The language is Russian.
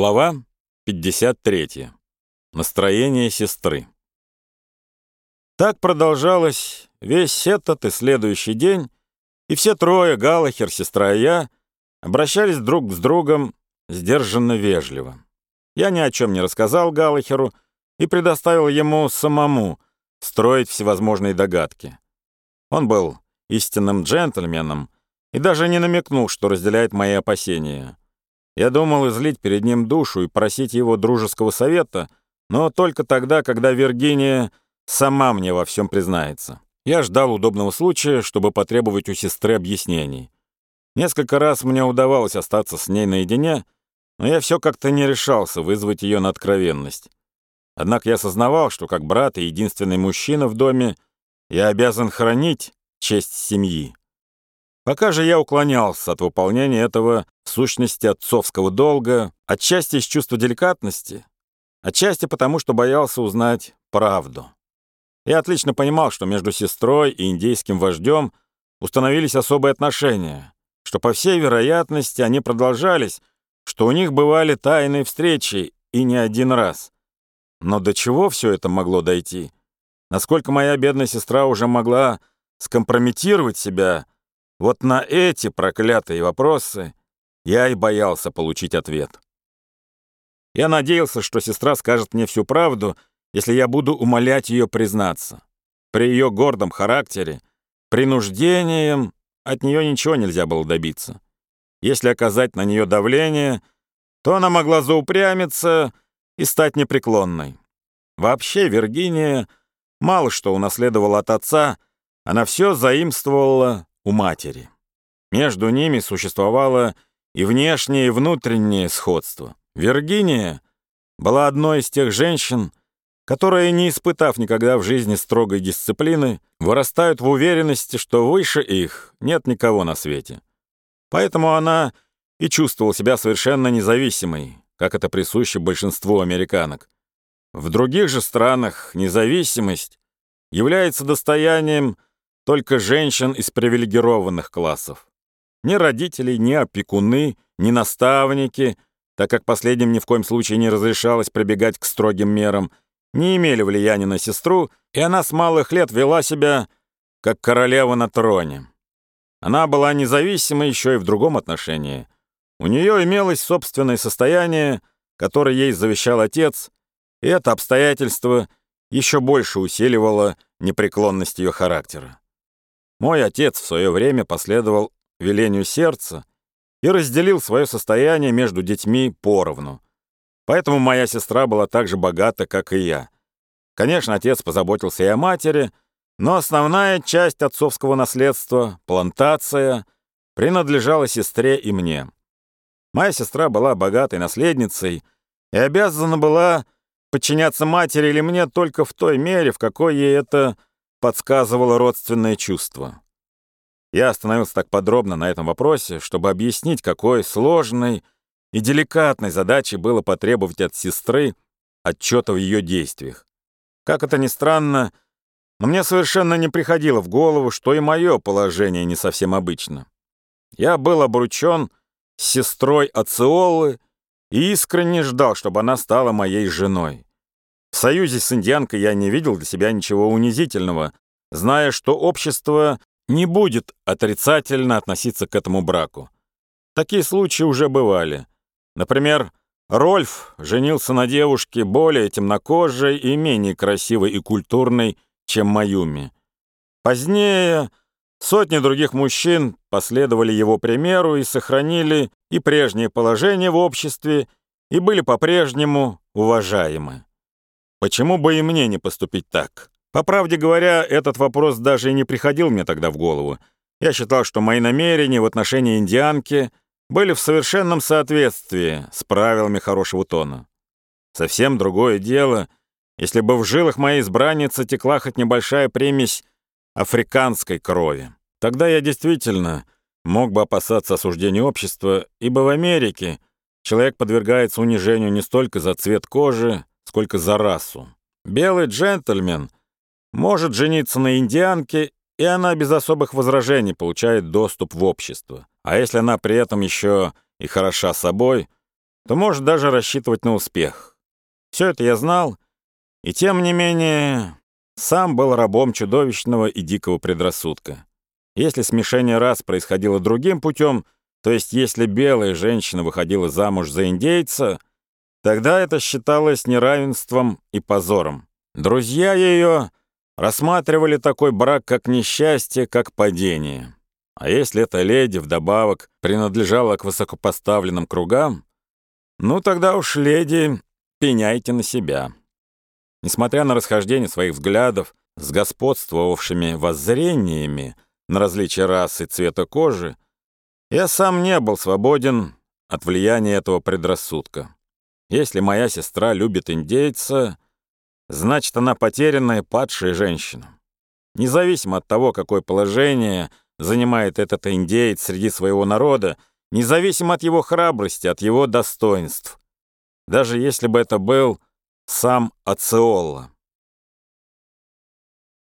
Глава 53. Настроение сестры. Так продолжалось весь этот и следующий день, и все трое, Галахер, сестра и я, обращались друг с другом сдержанно вежливо. Я ни о чем не рассказал Галахеру и предоставил ему самому строить всевозможные догадки. Он был истинным джентльменом и даже не намекнул, что разделяет мои опасения. Я думал излить перед ним душу и просить его дружеского совета, но только тогда, когда Виргиния сама мне во всем признается. Я ждал удобного случая, чтобы потребовать у сестры объяснений. Несколько раз мне удавалось остаться с ней наедине, но я все как-то не решался вызвать ее на откровенность. Однако я сознавал, что как брат и единственный мужчина в доме я обязан хранить честь семьи. Пока же я уклонялся от выполнения этого в сущности отцовского долга, отчасти из чувства деликатности, отчасти потому, что боялся узнать правду. Я отлично понимал, что между сестрой и индейским вождем установились особые отношения, что, по всей вероятности, они продолжались, что у них бывали тайные встречи и не один раз. Но до чего все это могло дойти? Насколько моя бедная сестра уже могла скомпрометировать себя вот на эти проклятые вопросы я и боялся получить ответ. Я надеялся, что сестра скажет мне всю правду, если я буду умолять ее признаться. При ее гордом характере, принуждением от нее ничего нельзя было добиться. Если оказать на нее давление, то она могла заупрямиться и стать непреклонной. Вообще, Виргиния мало что унаследовала от отца, она все заимствовала у матери. Между ними существовало и внешнее, и внутреннее сходство. Виргиния была одной из тех женщин, которые, не испытав никогда в жизни строгой дисциплины, вырастают в уверенности, что выше их нет никого на свете. Поэтому она и чувствовала себя совершенно независимой, как это присуще большинству американок. В других же странах независимость является достоянием только женщин из привилегированных классов. Ни родители, ни опекуны, ни наставники, так как последним ни в коем случае не разрешалось прибегать к строгим мерам, не имели влияния на сестру, и она с малых лет вела себя как королева на троне. Она была независима еще и в другом отношении. У нее имелось собственное состояние, которое ей завещал отец, и это обстоятельство еще больше усиливало непреклонность ее характера. Мой отец в свое время последовал велению сердца и разделил свое состояние между детьми поровну. Поэтому моя сестра была так же богата, как и я. Конечно, отец позаботился и о матери, но основная часть отцовского наследства, плантация, принадлежала сестре и мне. Моя сестра была богатой наследницей и обязана была подчиняться матери или мне только в той мере, в какой ей это подсказывало родственное чувство. Я остановился так подробно на этом вопросе, чтобы объяснить, какой сложной и деликатной задачей было потребовать от сестры отчета в ее действиях. Как это ни странно, но мне совершенно не приходило в голову, что и мое положение не совсем обычно. Я был обручен с сестрой Ациолы и искренне ждал, чтобы она стала моей женой. В союзе с индианкой я не видел для себя ничего унизительного, зная, что общество не будет отрицательно относиться к этому браку. Такие случаи уже бывали. Например, Рольф женился на девушке более темнокожей и менее красивой и культурной, чем Маюми. Позднее сотни других мужчин последовали его примеру и сохранили и прежнее положение в обществе, и были по-прежнему уважаемы. Почему бы и мне не поступить так? По правде говоря, этот вопрос даже и не приходил мне тогда в голову. Я считал, что мои намерения в отношении индианки были в совершенном соответствии с правилами хорошего тона. Совсем другое дело, если бы в жилах моей избранницы текла хоть небольшая примесь африканской крови. Тогда я действительно мог бы опасаться осуждения общества, ибо в Америке человек подвергается унижению не столько за цвет кожи, сколько за расу. Белый джентльмен может жениться на индианке, и она без особых возражений получает доступ в общество. А если она при этом еще и хороша собой, то может даже рассчитывать на успех. Все это я знал, и тем не менее сам был рабом чудовищного и дикого предрассудка. Если смешение рас происходило другим путем, то есть если белая женщина выходила замуж за индейца, тогда это считалось неравенством и позором. Друзья ее рассматривали такой брак как несчастье, как падение. А если эта леди вдобавок принадлежала к высокопоставленным кругам, ну тогда уж, леди, пеняйте на себя. Несмотря на расхождение своих взглядов с господствовавшими воззрениями на различия расы и цвета кожи, я сам не был свободен от влияния этого предрассудка. Если моя сестра любит индейца, значит, она потерянная, падшая женщина. Независимо от того, какое положение занимает этот индейец среди своего народа, независимо от его храбрости, от его достоинств. Даже если бы это был сам Ациолла.